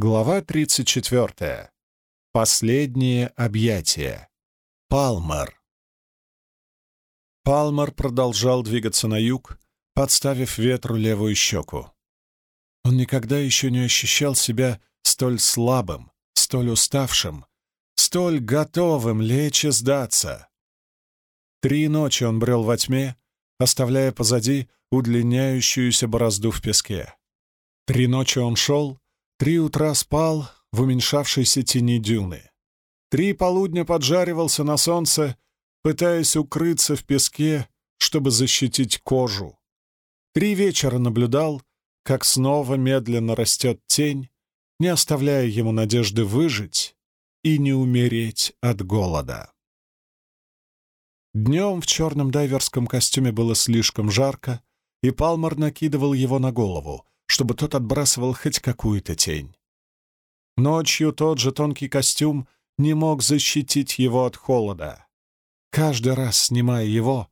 Глава 34. Последнее объятие. Палмер. Палмер продолжал двигаться на юг, подставив ветру левую щеку. Он никогда еще не ощущал себя столь слабым, столь уставшим, столь готовым лечь и сдаться. Три ночи он брел во тьме, оставляя позади удлиняющуюся борозду в песке. Три ночи он шел, Три утра спал в уменьшавшейся тени дюны. Три полудня поджаривался на солнце, пытаясь укрыться в песке, чтобы защитить кожу. Три вечера наблюдал, как снова медленно растет тень, не оставляя ему надежды выжить и не умереть от голода. Днем в черном дайверском костюме было слишком жарко, и Палмар накидывал его на голову, чтобы тот отбрасывал хоть какую-то тень. Ночью тот же тонкий костюм не мог защитить его от холода. Каждый раз, снимая его,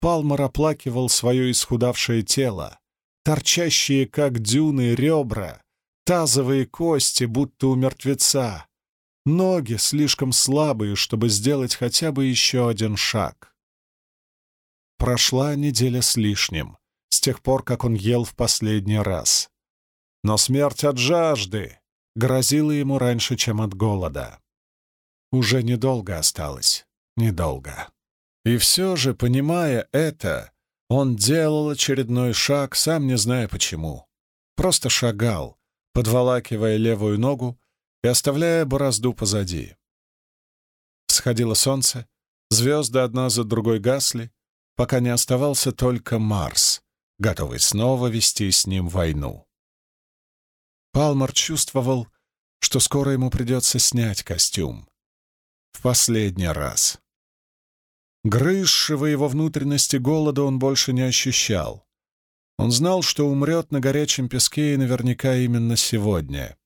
Палмер оплакивал свое исхудавшее тело, торчащие, как дюны, ребра, тазовые кости, будто у мертвеца, ноги слишком слабые, чтобы сделать хотя бы еще один шаг. Прошла неделя с лишним, с тех пор, как он ел в последний раз. Но смерть от жажды грозила ему раньше, чем от голода. Уже недолго осталось, недолго. И все же, понимая это, он делал очередной шаг, сам не зная почему. Просто шагал, подволакивая левую ногу и оставляя борозду позади. Сходило солнце, звезды одна за другой гасли, пока не оставался только Марс, готовый снова вести с ним войну. Палмар чувствовал, что скоро ему придется снять костюм. В последний раз. Грызшего его внутренности голода он больше не ощущал. Он знал, что умрет на горячем песке и наверняка именно сегодня.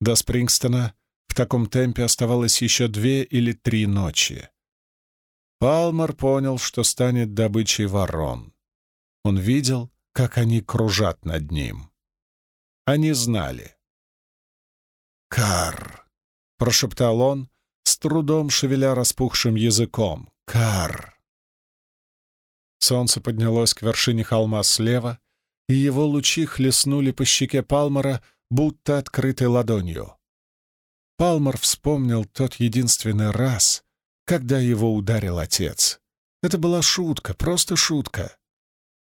До Спрингстона в таком темпе оставалось еще две или три ночи. Палмер понял, что станет добычей ворон. Он видел, как они кружат над ним. Они знали. «Кар!» — прошептал он, с трудом шевеля распухшим языком. «Кар!» Солнце поднялось к вершине холма слева, и его лучи хлестнули по щеке Палмера, будто открытой ладонью. Палмер вспомнил тот единственный раз, когда его ударил отец. Это была шутка, просто шутка.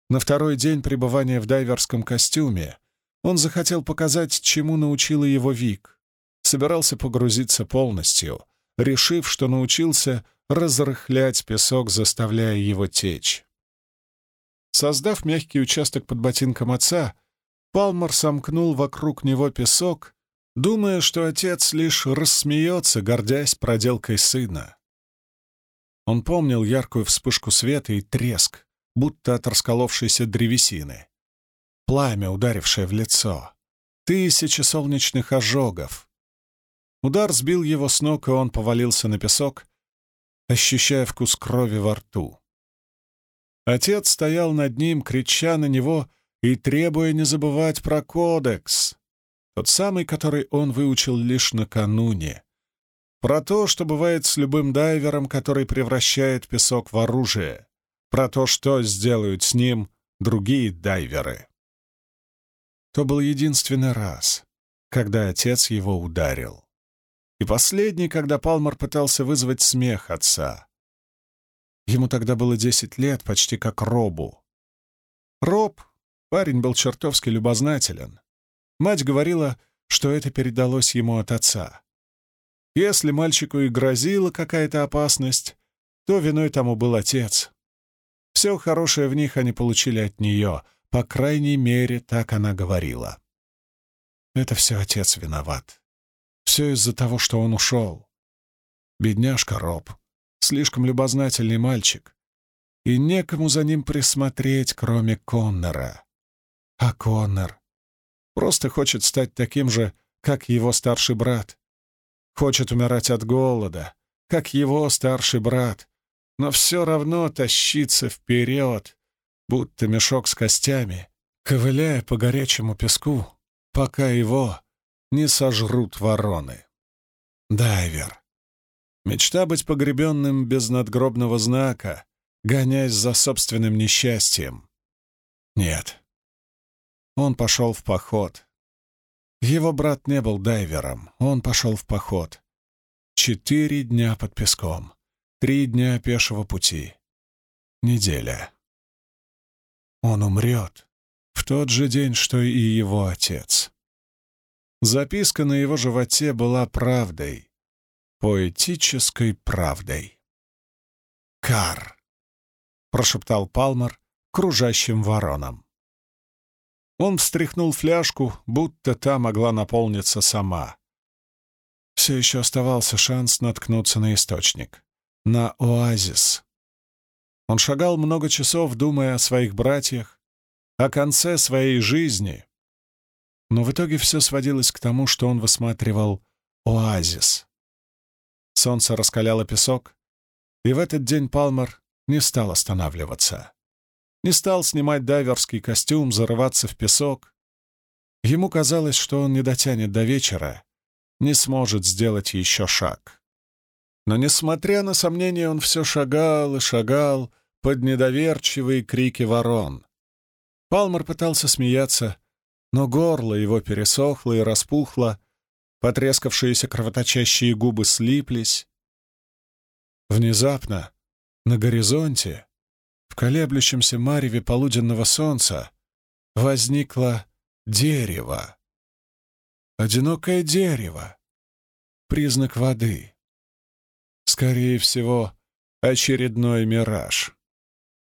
На второй день пребывания в дайверском костюме он захотел показать, чему научила его Вик. Собирался погрузиться полностью, решив, что научился разрыхлять песок, заставляя его течь. Создав мягкий участок под ботинком отца, Палмер сомкнул вокруг него песок, думая, что отец лишь рассмеется, гордясь проделкой сына. Он помнил яркую вспышку света и треск, будто от расколовшейся древесины. Пламя, ударившее в лицо. Тысячи солнечных ожогов. Удар сбил его с ног, и он повалился на песок, ощущая вкус крови во рту. Отец стоял над ним, крича на него и требуя не забывать про кодекс, тот самый, который он выучил лишь накануне. Про то, что бывает с любым дайвером, который превращает песок в оружие про то, что сделают с ним другие дайверы. То был единственный раз, когда отец его ударил. И последний, когда Палмер пытался вызвать смех отца. Ему тогда было десять лет, почти как Робу. Роб, парень был чертовски любознателен. Мать говорила, что это передалось ему от отца. Если мальчику и грозила какая-то опасность, то виной тому был отец. Все хорошее в них они получили от нее, по крайней мере, так она говорила. Это все отец виноват. Все из-за того, что он ушел. Бедняжка Роб, слишком любознательный мальчик, и некому за ним присмотреть, кроме Коннора. А Коннор просто хочет стать таким же, как его старший брат. Хочет умирать от голода, как его старший брат, но все равно тащиться вперед, будто мешок с костями, ковыляя по горячему песку, пока его не сожрут вороны. Дайвер. Мечта быть погребенным без надгробного знака, гоняясь за собственным несчастьем. Нет. Он пошел в поход. Его брат не был дайвером, он пошел в поход. Четыре дня под песком, три дня пешего пути. Неделя. Он умрет в тот же день, что и его отец. Записка на его животе была правдой, поэтической правдой. «Кар!» — прошептал Палмер кружащим вороном. Он встряхнул фляжку, будто та могла наполниться сама. Все еще оставался шанс наткнуться на источник, на оазис. Он шагал много часов, думая о своих братьях, о конце своей жизни, но в итоге все сводилось к тому, что он высматривал оазис. Солнце раскаляло песок, и в этот день Палмер не стал останавливаться. Не стал снимать дайверский костюм, зарываться в песок. Ему казалось, что он не дотянет до вечера, не сможет сделать еще шаг. Но, несмотря на сомнения, он все шагал и шагал под недоверчивые крики ворон. Палмер пытался смеяться, но горло его пересохло и распухло, потрескавшиеся кровоточащие губы слиплись. Внезапно на горизонте, в колеблющемся мареве полуденного солнца, возникло дерево. Одинокое дерево. Признак воды. Скорее всего, очередной мираж,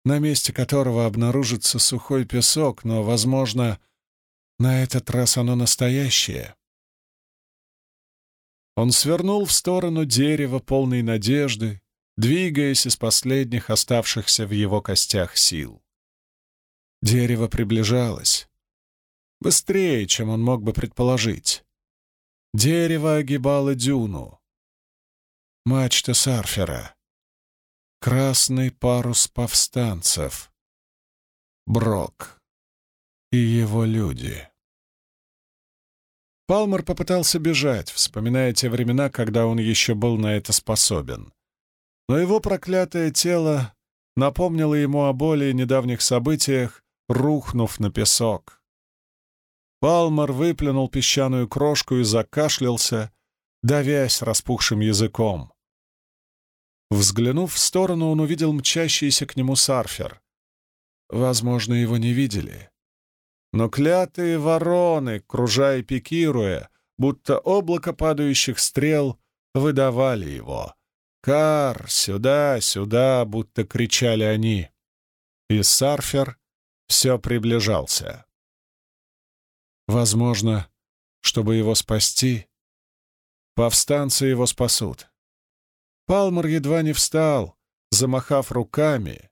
на месте которого обнаружится сухой песок, но, возможно, на этот раз оно настоящее. Он свернул в сторону дерева, полной надежды, двигаясь из последних оставшихся в его костях сил. Дерево приближалось. Быстрее, чем он мог бы предположить. Дерево огибало дюну. Мачта сарфера. Красный парус повстанцев. Брок. И его люди. Палмер попытался бежать, вспоминая те времена, когда он еще был на это способен. Но его проклятое тело напомнило ему о более недавних событиях, рухнув на песок. Палмер выплюнул песчаную крошку и закашлялся, давясь распухшим языком. Взглянув в сторону, он увидел мчащийся к нему сарфер. Возможно, его не видели. Но клятые вороны, кружа и пикируя, будто облако падающих стрел, выдавали его. «Кар! Сюда! Сюда!» — будто кричали они. И сарфер все приближался. Возможно, чтобы его спасти, повстанцы его спасут. Палмер едва не встал, замахав руками,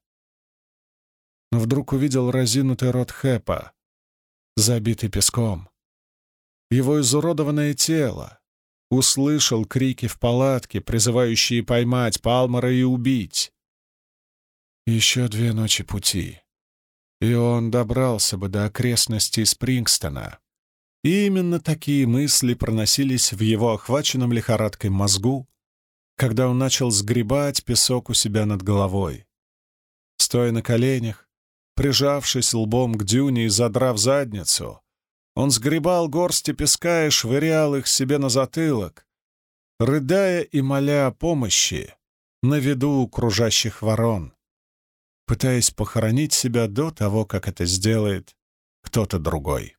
но вдруг увидел разинутый рот Хэпа, забитый песком. Его изуродованное тело. Услышал крики в палатке, призывающие поймать Палмера и убить. Еще две ночи пути, и он добрался бы до окрестностей Спрингстона. И именно такие мысли проносились в его охваченном лихорадкой мозгу, когда он начал сгребать песок у себя над головой. Стоя на коленях, Прижавшись лбом к дюне и задрав задницу, он сгребал горсти песка и швырял их себе на затылок, рыдая и моля о помощи на виду у кружащих ворон, пытаясь похоронить себя до того, как это сделает кто-то другой.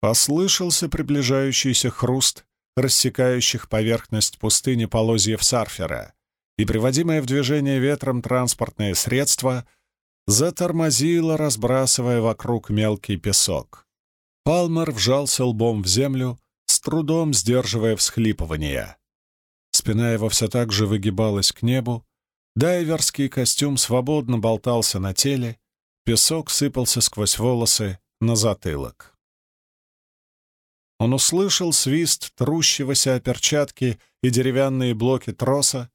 Послышался приближающийся хруст рассекающих поверхность пустыни полозьев сарфера, и приводимое в движение ветром транспортное средство затормозило, разбрасывая вокруг мелкий песок. Палмер вжался лбом в землю, с трудом сдерживая всхлипывания. Спина его все так же выгибалась к небу, дайверский костюм свободно болтался на теле, песок сыпался сквозь волосы на затылок. Он услышал свист трущегося о перчатки и деревянные блоки троса,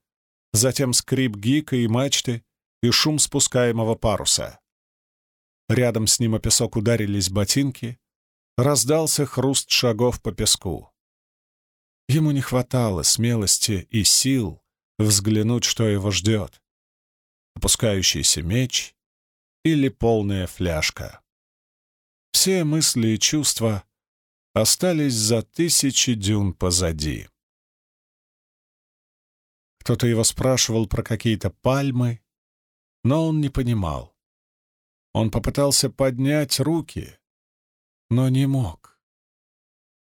затем скрип гика и мачты и шум спускаемого паруса. Рядом с ним о песок ударились ботинки, раздался хруст шагов по песку. Ему не хватало смелости и сил взглянуть, что его ждет. Опускающийся меч или полная фляжка. Все мысли и чувства остались за тысячи дюн позади. Кто-то его спрашивал про какие-то пальмы, но он не понимал. Он попытался поднять руки, но не мог.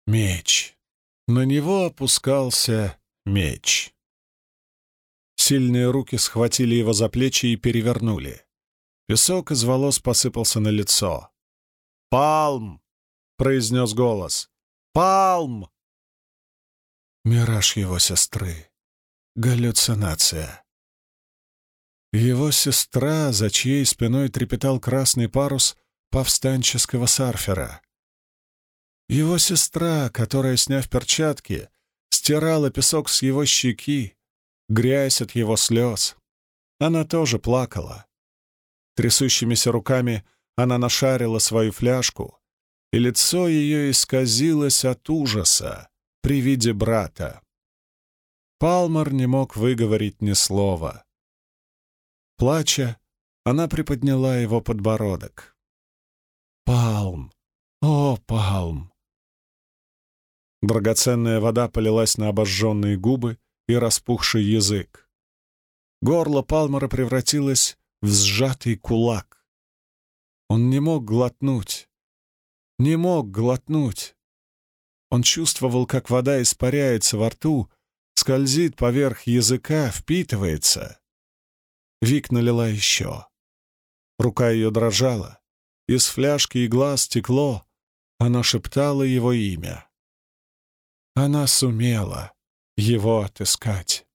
Меч. На него опускался меч. Сильные руки схватили его за плечи и перевернули. Песок из волос посыпался на лицо. «Палм!» — произнес голос. «Палм!» Мираж его сестры. Галлюцинация. Его сестра, за чьей спиной трепетал красный парус повстанческого сарфера. Его сестра, которая, сняв перчатки, стирала песок с его щеки, грязь от его слез. Она тоже плакала. Трясущимися руками она нашарила свою фляжку, и лицо ее исказилось от ужаса при виде брата. Палмер не мог выговорить ни слова. Плача, она приподняла его подбородок. «Палм! О, Палм!» Драгоценная вода полилась на обожженные губы и распухший язык. Горло Палмера превратилось в сжатый кулак. Он не мог глотнуть. Не мог глотнуть. Он чувствовал, как вода испаряется во рту, скользит поверх языка, впитывается. Вик налила еще. Рука ее дрожала. Из фляжки и глаз стекло. Она шептала его имя. Она сумела его отыскать.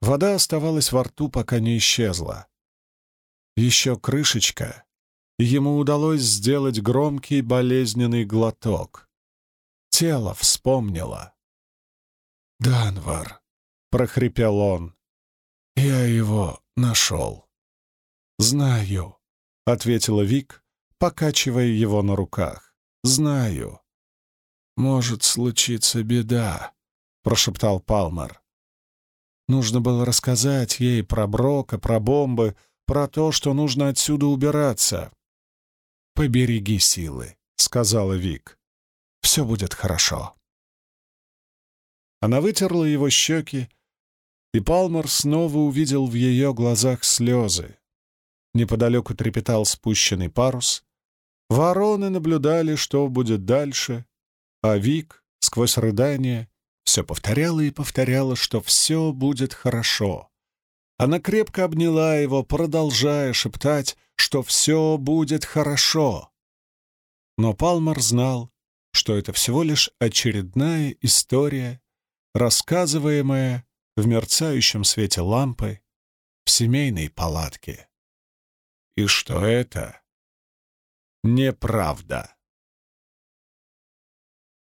Вода оставалась во рту, пока не исчезла. Еще крышечка, ему удалось сделать громкий болезненный глоток. Тело вспомнило. «Данвар», — прохрипел он, — «я его нашел». «Знаю», — ответила Вик, покачивая его на руках. «Знаю». «Может случиться беда», — прошептал Палмер. Нужно было рассказать ей про Брока, про бомбы, про то, что нужно отсюда убираться. «Побереги силы», — сказала Вик. «Все будет хорошо». Она вытерла его щеки, и Палмер снова увидел в ее глазах слезы. Неподалеку трепетал спущенный парус. Вороны наблюдали, что будет дальше, а Вик, сквозь рыдание, все повторяла и повторяла, что все будет хорошо. Она крепко обняла его, продолжая шептать, что все будет хорошо. Но Палмер знал, что это всего лишь очередная история рассказываемое в мерцающем свете лампы в семейной палатке. И что это неправда.